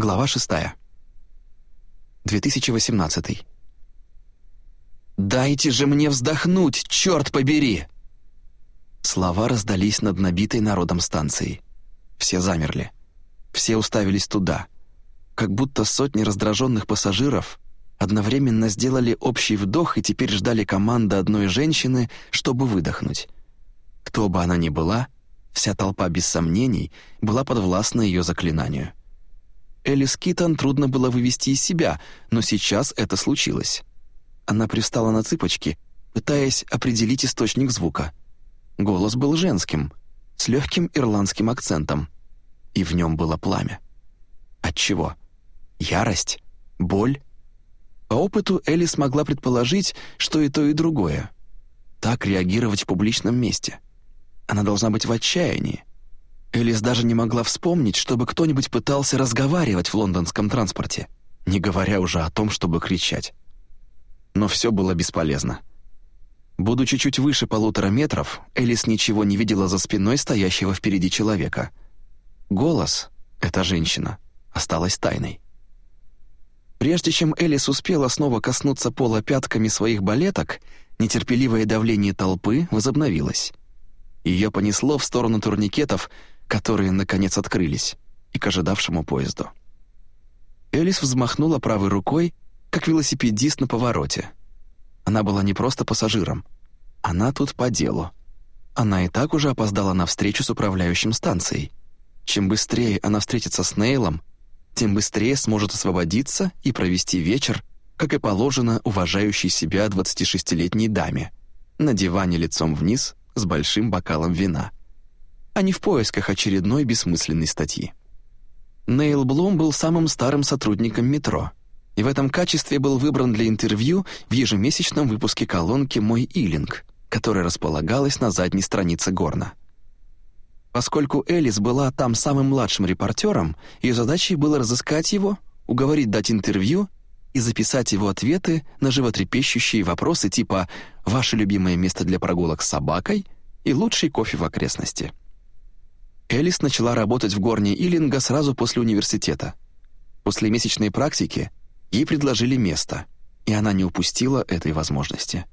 Глава 6. 2018. «Дайте же мне вздохнуть, черт побери!» Слова раздались над набитой народом станцией. Все замерли. Все уставились туда. Как будто сотни раздраженных пассажиров одновременно сделали общий вдох и теперь ждали команды одной женщины, чтобы выдохнуть. Кто бы она ни была, вся толпа без сомнений была подвластна ее заклинанию. Элис Китон трудно было вывести из себя, но сейчас это случилось. Она пристала на цыпочки, пытаясь определить источник звука. Голос был женским, с легким ирландским акцентом, и в нем было пламя. Отчего? Ярость? Боль? По опыту Элис могла предположить, что и то, и другое. Так реагировать в публичном месте. Она должна быть в отчаянии. Элис даже не могла вспомнить, чтобы кто-нибудь пытался разговаривать в лондонском транспорте, не говоря уже о том, чтобы кричать. Но все было бесполезно. Будучи чуть выше полутора метров, Элис ничего не видела за спиной стоящего впереди человека. Голос, эта женщина, осталась тайной. Прежде чем Элис успела снова коснуться пола пятками своих балеток, нетерпеливое давление толпы возобновилось. Ее понесло в сторону турникетов, которые, наконец, открылись, и к ожидавшему поезду. Элис взмахнула правой рукой, как велосипедист на повороте. Она была не просто пассажиром. Она тут по делу. Она и так уже опоздала на встречу с управляющим станцией. Чем быстрее она встретится с Нейлом, тем быстрее сможет освободиться и провести вечер, как и положено уважающей себя 26-летней даме, на диване лицом вниз с большим бокалом вина, а не в поисках очередной бессмысленной статьи. Нейл Блум был самым старым сотрудником метро и в этом качестве был выбран для интервью в ежемесячном выпуске колонки «Мой Илинг», которая располагалась на задней странице Горна. Поскольку Элис была там самым младшим репортером, ее задачей было разыскать его, уговорить дать интервью и записать его ответы на животрепещущие вопросы типа «Ваше любимое место для прогулок с собакой?» и «Лучший кофе в окрестности». Элис начала работать в Горне Иллинга сразу после университета. После месячной практики ей предложили место, и она не упустила этой возможности.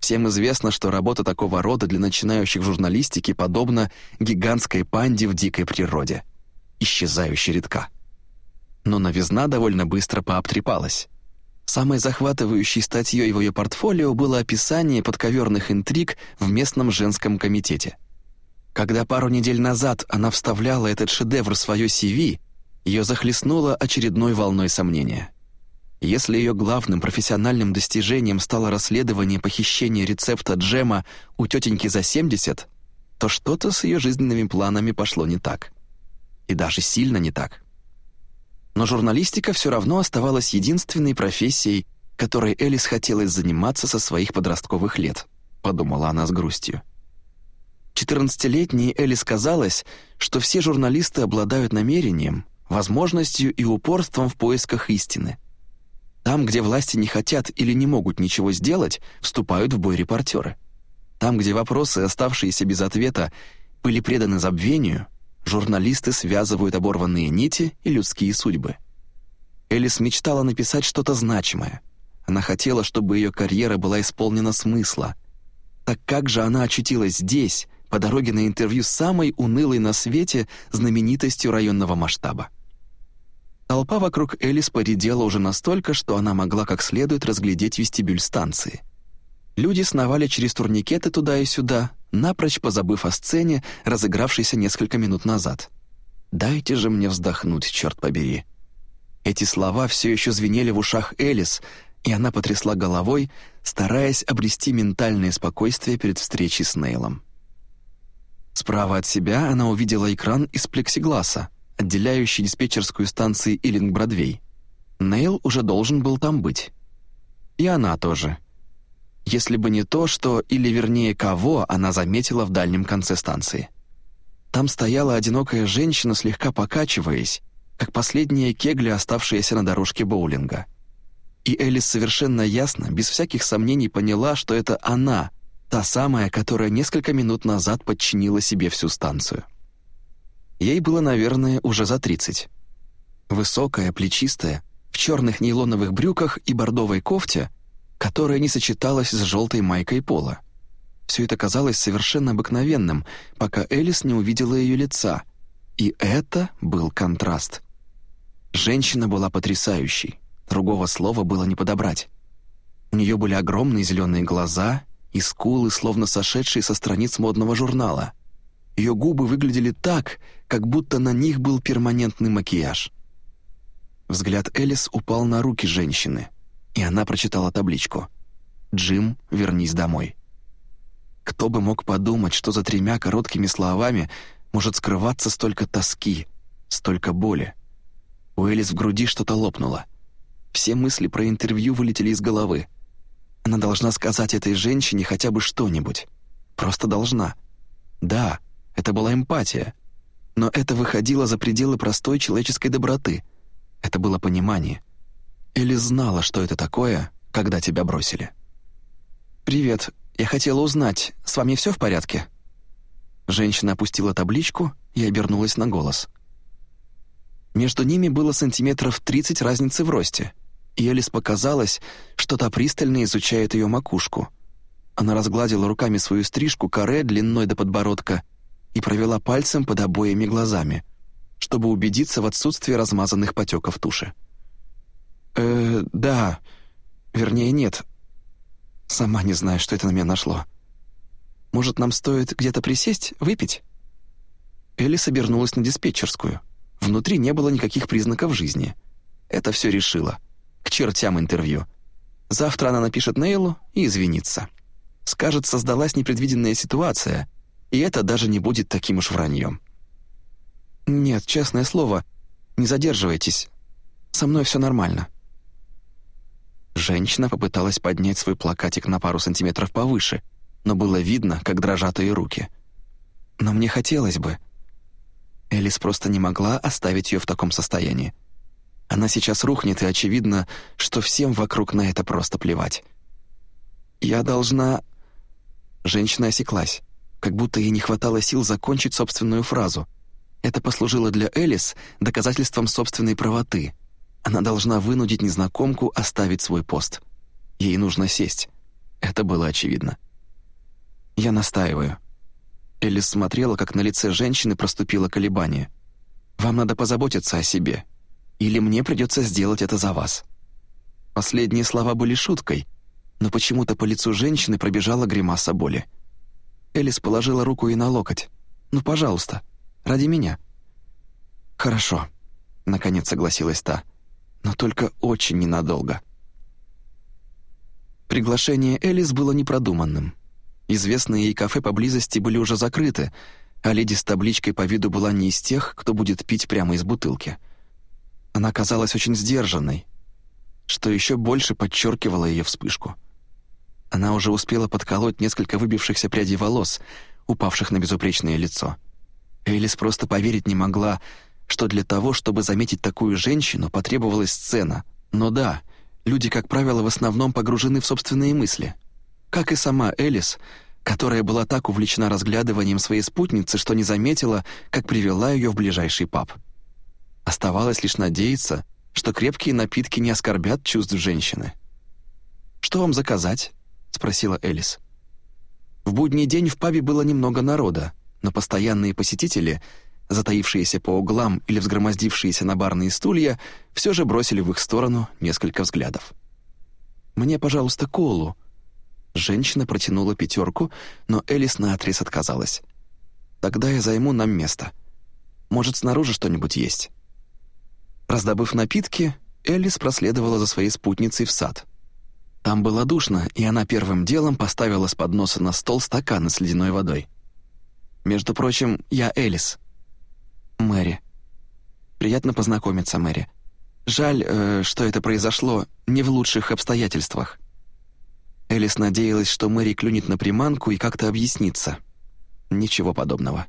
Всем известно, что работа такого рода для начинающих в журналистике подобна гигантской панде в дикой природе. Исчезающе редка. Но новизна довольно быстро пообтрепалась. Самой захватывающей статьей в ее портфолио было описание подковерных интриг в местном женском комитете. Когда пару недель назад она вставляла этот шедевр в свое CV, ее захлестнуло очередной волной сомнения — если ее главным профессиональным достижением стало расследование похищения рецепта джема у тетеньки за 70, то что-то с ее жизненными планами пошло не так. И даже сильно не так. Но журналистика все равно оставалась единственной профессией, которой Элис хотелось заниматься со своих подростковых лет, подумала она с грустью. 14-летней Элис казалось, что все журналисты обладают намерением, возможностью и упорством в поисках истины — там, где власти не хотят или не могут ничего сделать, вступают в бой репортеры. Там, где вопросы, оставшиеся без ответа, были преданы забвению, журналисты связывают оборванные нити и людские судьбы. Элис мечтала написать что-то значимое. Она хотела, чтобы ее карьера была исполнена смысла. Так как же она очутилась здесь, по дороге на интервью с самой унылой на свете знаменитостью районного масштаба? Толпа вокруг Элис поредела уже настолько, что она могла как следует разглядеть вестибюль станции. Люди сновали через турникеты туда и сюда, напрочь позабыв о сцене, разыгравшейся несколько минут назад. «Дайте же мне вздохнуть, черт побери». Эти слова все еще звенели в ушах Элис, и она потрясла головой, стараясь обрести ментальное спокойствие перед встречей с Нейлом. Справа от себя она увидела экран из плексигласа, отделяющий диспетчерскую станцию Иллинг-Бродвей. Нейл уже должен был там быть. И она тоже. Если бы не то, что, или вернее кого, она заметила в дальнем конце станции. Там стояла одинокая женщина, слегка покачиваясь, как последняя кегля, оставшаяся на дорожке боулинга. И Элис совершенно ясно, без всяких сомнений поняла, что это она, та самая, которая несколько минут назад подчинила себе всю станцию. Ей было, наверное, уже за 30. Высокая, плечистая, в черных нейлоновых брюках и бордовой кофте, которая не сочеталась с желтой майкой пола. Все это казалось совершенно обыкновенным, пока Элис не увидела ее лица. И это был контраст. Женщина была потрясающей, другого слова было не подобрать. У нее были огромные зеленые глаза и скулы, словно сошедшие со страниц модного журнала. Ее губы выглядели так, как будто на них был перманентный макияж. Взгляд Элис упал на руки женщины, и она прочитала табличку «Джим, вернись домой». Кто бы мог подумать, что за тремя короткими словами может скрываться столько тоски, столько боли. У Элис в груди что-то лопнуло. Все мысли про интервью вылетели из головы. Она должна сказать этой женщине хотя бы что-нибудь. Просто должна. Да, это была эмпатия. Но это выходило за пределы простой человеческой доброты. Это было понимание. Элис знала, что это такое, когда тебя бросили. «Привет, я хотела узнать, с вами все в порядке?» Женщина опустила табличку и обернулась на голос. Между ними было сантиметров 30 разницы в росте, и Элис показалось, что та пристально изучает ее макушку. Она разгладила руками свою стрижку каре длиной до подбородка и провела пальцем под обоими глазами, чтобы убедиться в отсутствии размазанных потеков туши. «Э, да. Вернее, нет. Сама не знаю, что это на меня нашло. Может, нам стоит где-то присесть, выпить?» Элис обернулась на диспетчерскую. Внутри не было никаких признаков жизни. Это все решило. К чертям интервью. Завтра она напишет Нейлу и извинится. Скажет, создалась непредвиденная ситуация, и это даже не будет таким уж враньем. «Нет, честное слово, не задерживайтесь. Со мной все нормально». Женщина попыталась поднять свой плакатик на пару сантиметров повыше, но было видно, как дрожат ее руки. «Но мне хотелось бы». Элис просто не могла оставить ее в таком состоянии. Она сейчас рухнет, и очевидно, что всем вокруг на это просто плевать. «Я должна...» Женщина осеклась, как будто ей не хватало сил закончить собственную фразу. Это послужило для Элис доказательством собственной правоты — она должна вынудить незнакомку оставить свой пост. Ей нужно сесть. Это было очевидно. «Я настаиваю». Элис смотрела, как на лице женщины проступило колебание. «Вам надо позаботиться о себе. Или мне придется сделать это за вас». Последние слова были шуткой, но почему-то по лицу женщины пробежала гримаса боли. Элис положила руку ей на локоть. «Ну, пожалуйста, ради меня». «Хорошо», — наконец согласилась та но только очень ненадолго. Приглашение Элис было непродуманным. Известные ей кафе поблизости были уже закрыты, а леди с табличкой по виду была не из тех, кто будет пить прямо из бутылки. Она казалась очень сдержанной, что еще больше подчеркивало ее вспышку. Она уже успела подколоть несколько выбившихся прядей волос, упавших на безупречное лицо. Элис просто поверить не могла, что для того, чтобы заметить такую женщину, потребовалась сцена. Но да, люди, как правило, в основном погружены в собственные мысли. Как и сама Элис, которая была так увлечена разглядыванием своей спутницы, что не заметила, как привела ее в ближайший паб. Оставалось лишь надеяться, что крепкие напитки не оскорбят чувств женщины. «Что вам заказать?» — спросила Элис. В будний день в пабе было немного народа, но постоянные посетители — затаившиеся по углам или взгромоздившиеся на барные стулья, все же бросили в их сторону несколько взглядов. «Мне, пожалуйста, колу». Женщина протянула пятерку, но Элис наотрез отказалась. «Тогда я займу нам место. Может, снаружи что-нибудь есть?» Раздобыв напитки, Элис проследовала за своей спутницей в сад. Там было душно, и она первым делом поставила с подноса на стол стаканы с ледяной водой. «Между прочим, я Элис», Мэри. Приятно познакомиться, Мэри. Жаль, э, что это произошло не в лучших обстоятельствах. Элис надеялась, что Мэри клюнет на приманку и как-то объяснится. Ничего подобного.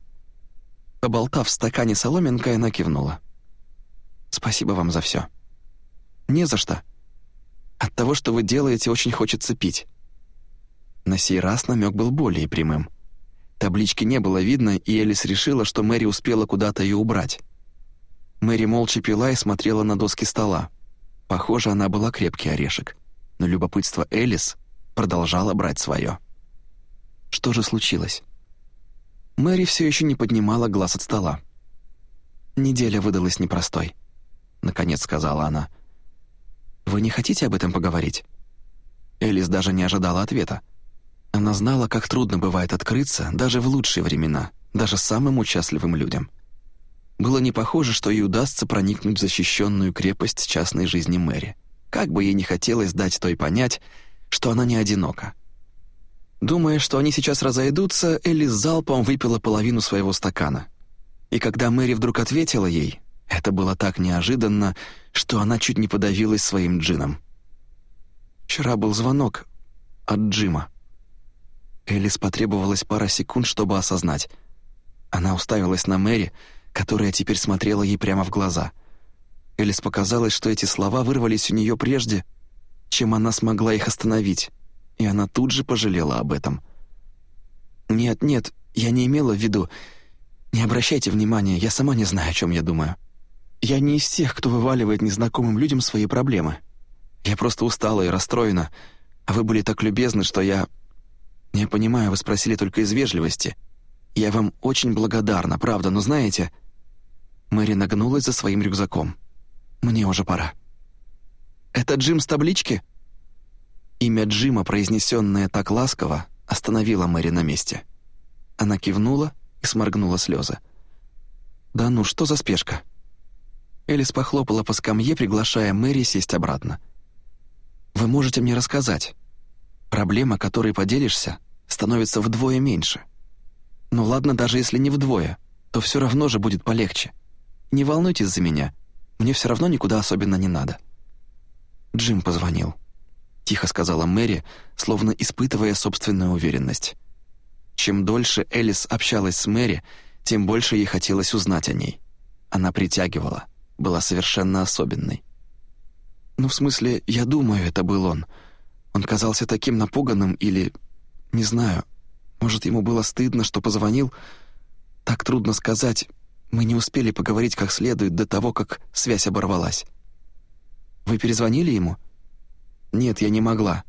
Поболтав в стакане соломинкой, она кивнула. «Спасибо вам за все. «Не за что. От того, что вы делаете, очень хочется пить». На сей раз намек был более прямым. Таблички не было видно, и Элис решила, что Мэри успела куда-то ее убрать. Мэри молча пила и смотрела на доски стола. Похоже, она была крепкий орешек, но любопытство Элис продолжало брать свое. Что же случилось? Мэри все еще не поднимала глаз от стола. «Неделя выдалась непростой», — наконец сказала она. «Вы не хотите об этом поговорить?» Элис даже не ожидала ответа. Она знала, как трудно бывает открыться даже в лучшие времена, даже самым участливым людям. Было не похоже, что ей удастся проникнуть в защищенную крепость частной жизни Мэри. Как бы ей не хотелось дать той понять, что она не одинока. Думая, что они сейчас разойдутся, Элли с залпом выпила половину своего стакана. И когда Мэри вдруг ответила ей, это было так неожиданно, что она чуть не подавилась своим джином. Вчера был звонок от Джима. Элис потребовалось пара секунд, чтобы осознать. Она уставилась на Мэри, которая теперь смотрела ей прямо в глаза. Элис показалось, что эти слова вырвались у нее прежде, чем она смогла их остановить, и она тут же пожалела об этом. «Нет, нет, я не имела в виду. Не обращайте внимания, я сама не знаю, о чем я думаю. Я не из тех, кто вываливает незнакомым людям свои проблемы. Я просто устала и расстроена, а вы были так любезны, что я «Я понимаю, вы спросили только из вежливости. Я вам очень благодарна, правда, но знаете...» Мэри нагнулась за своим рюкзаком. «Мне уже пора». «Это Джим с таблички?» Имя Джима, произнесенное так ласково, остановило Мэри на месте. Она кивнула и сморгнула слезы. «Да ну, что за спешка?» Элис похлопала по скамье, приглашая Мэри сесть обратно. «Вы можете мне рассказать, Проблема, которой поделишься, становится вдвое меньше. Ну ладно, даже если не вдвое, то все равно же будет полегче. Не волнуйтесь за меня, мне все равно никуда особенно не надо». Джим позвонил. Тихо сказала Мэри, словно испытывая собственную уверенность. Чем дольше Элис общалась с Мэри, тем больше ей хотелось узнать о ней. Она притягивала, была совершенно особенной. «Ну, в смысле, я думаю, это был он», он казался таким напуганным или... Не знаю. Может, ему было стыдно, что позвонил? Так трудно сказать. Мы не успели поговорить как следует до того, как связь оборвалась. Вы перезвонили ему? Нет, я не могла.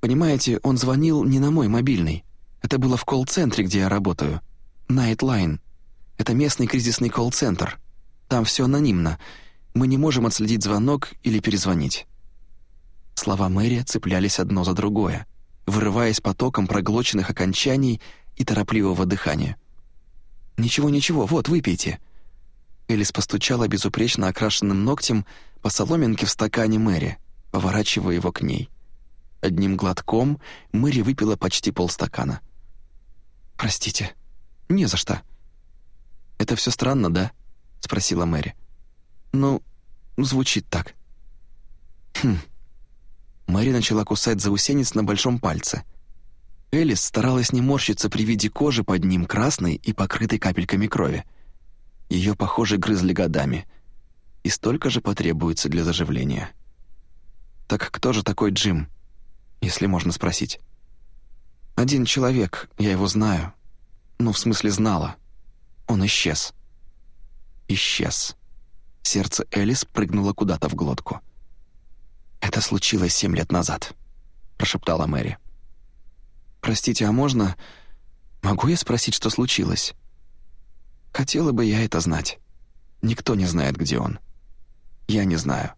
Понимаете, он звонил не на мой мобильный. Это было в колл-центре, где я работаю. Nightline. Это местный кризисный колл-центр. Там все анонимно. Мы не можем отследить звонок или перезвонить. Слова Мэри цеплялись одно за другое, вырываясь потоком проглоченных окончаний и торопливого дыхания. «Ничего-ничего, вот, выпейте». Элис постучала безупречно окрашенным ногтем по соломинке в стакане Мэри, поворачивая его к ней. Одним глотком Мэри выпила почти полстакана. «Простите, не за что». «Это все странно, да?» — спросила Мэри. «Ну, звучит так». «Хм, Мэри начала кусать заусенец на большом пальце. Элис старалась не морщиться при виде кожи под ним красной и покрытой капельками крови. Ее, похоже, грызли годами. И столько же потребуется для заживления. Так кто же такой Джим, если можно спросить? Один человек, я его знаю. Ну, в смысле, знала. Он исчез. Исчез. Сердце Элис прыгнуло куда-то в глотку. «Это случилось семь лет назад», — прошептала Мэри. «Простите, а можно... Могу я спросить, что случилось?» «Хотела бы я это знать. Никто не знает, где он. Я не знаю.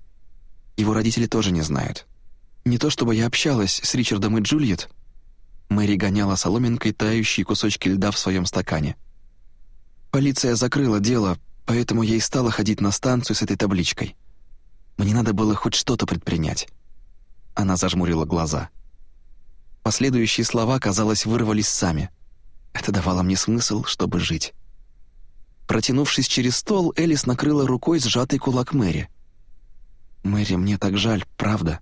Его родители тоже не знают. Не то чтобы я общалась с Ричардом и Джульет». Мэри гоняла соломинкой тающие кусочки льда в своем стакане. «Полиция закрыла дело, поэтому я и стала ходить на станцию с этой табличкой. Мне надо было хоть что-то предпринять. Она зажмурила глаза. Последующие слова, казалось, вырвались сами. Это давало мне смысл, чтобы жить. Протянувшись через стол, Элис накрыла рукой сжатый кулак Мэри. «Мэри, мне так жаль, правда?»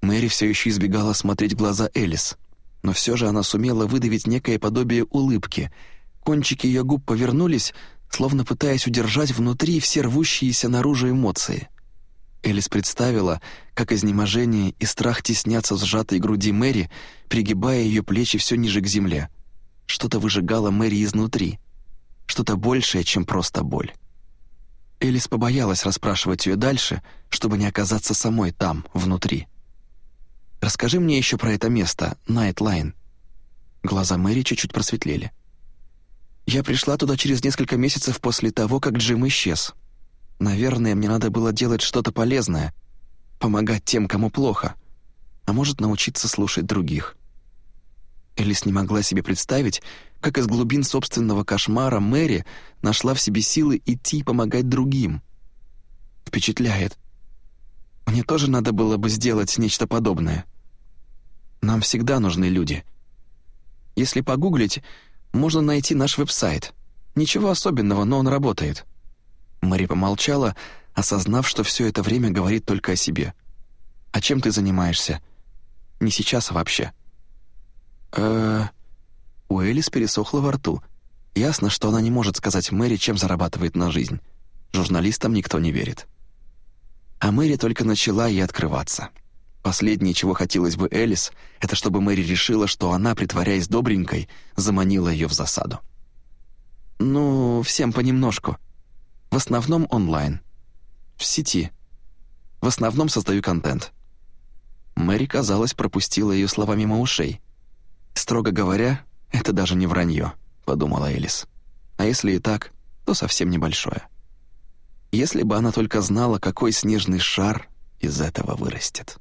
Мэри все еще избегала смотреть глаза Элис, но все же она сумела выдавить некое подобие улыбки. Кончики ее губ повернулись, словно пытаясь удержать внутри все рвущиеся наружу эмоции. Элис представила, как изнеможение и страх теснятся в сжатой груди Мэри, пригибая ее плечи все ниже к земле. Что-то выжигало Мэри изнутри. Что-то большее, чем просто боль. Элис побоялась расспрашивать ее дальше, чтобы не оказаться самой там, внутри. «Расскажи мне еще про это место, Найтлайн». Глаза Мэри чуть-чуть просветлели. «Я пришла туда через несколько месяцев после того, как Джим исчез. Наверное, мне надо было делать что-то полезное, помогать тем, кому плохо, а может, научиться слушать других». Элис не могла себе представить, как из глубин собственного кошмара Мэри нашла в себе силы идти и помогать другим. Впечатляет. Мне тоже надо было бы сделать нечто подобное. Нам всегда нужны люди. Если погуглить, можно найти наш веб-сайт. Ничего особенного, но он работает. Мэри помолчала, осознав, что все это время говорит только о себе. «А чем ты занимаешься?» «Не сейчас, а вообще». «Э-э...» У Элис пересохло во рту. Ясно, что она не может сказать Мэри, чем зарабатывает на жизнь. Журналистам никто не верит. А Мэри только начала и открываться. Последнее, чего хотелось бы Элис, это чтобы Мэри решила, что она, притворяясь добренькой, заманила ее в засаду. «Ну, всем понемножку. В основном онлайн. В сети. В основном создаю контент». Мэри, казалось, пропустила ее слова мимо ушей. Строго говоря, «Это даже не вранье», — подумала Элис. «А если и так, то совсем небольшое». Если бы она только знала, какой снежный шар из этого вырастет.